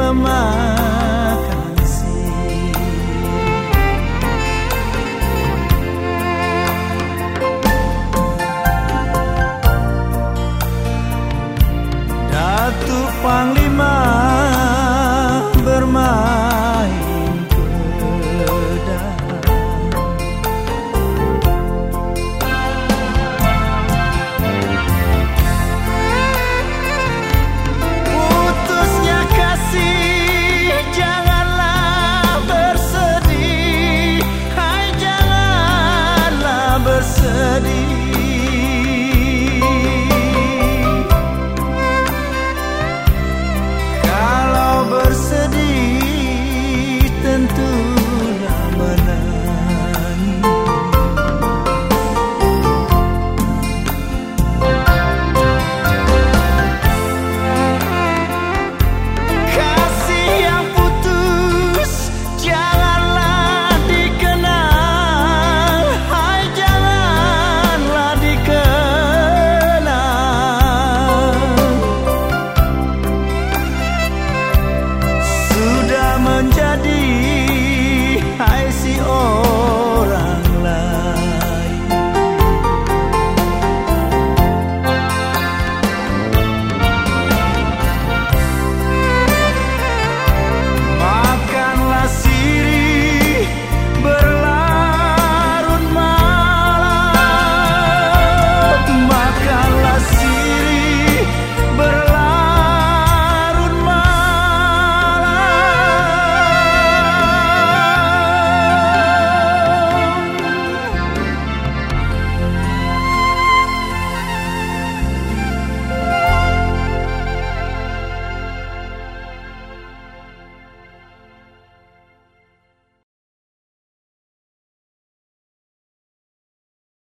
my mind